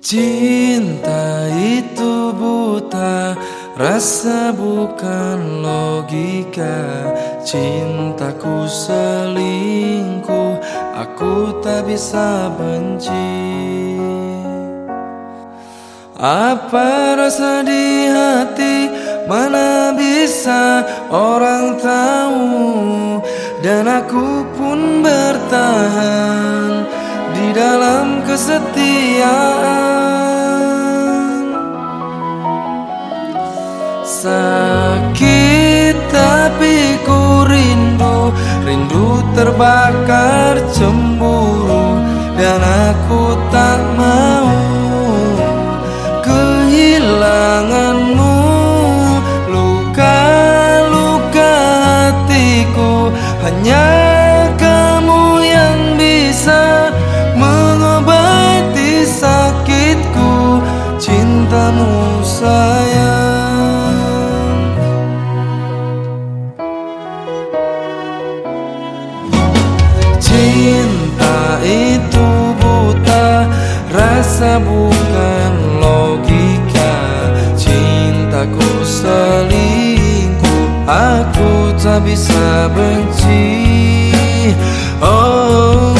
Cinta itu buta Rasa bukan logika. Cintaku selingkuh Aku tak bisa benci. Apa rasa di hati? Mana bisa orang tahu? Dan aku pun bertahan Di dalam kesetiaan. Sakit tapi ku rindu Rindu terbakar cemburu. Dan aku tak bukan logika. Cintaku selingkuh Aku tak bisa benci. Oh,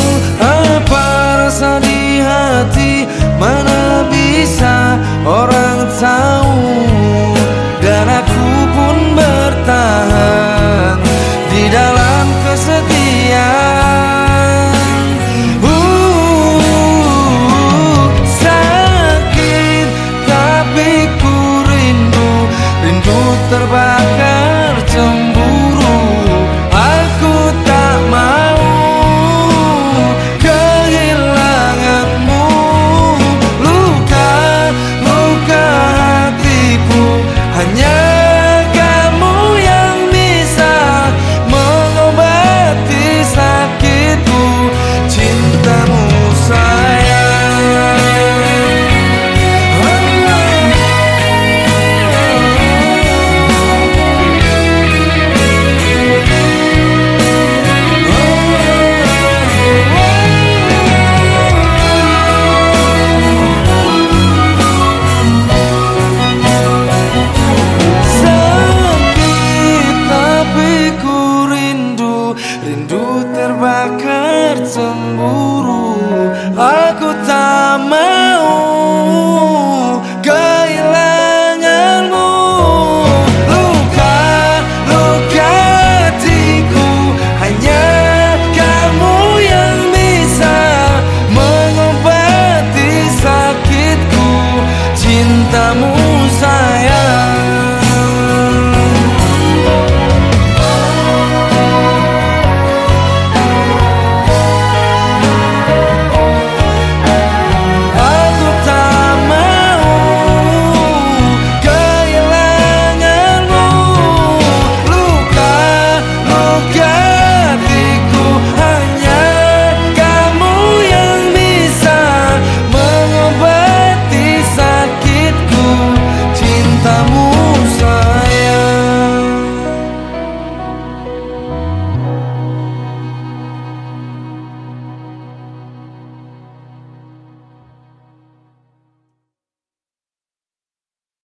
voltamos a ela.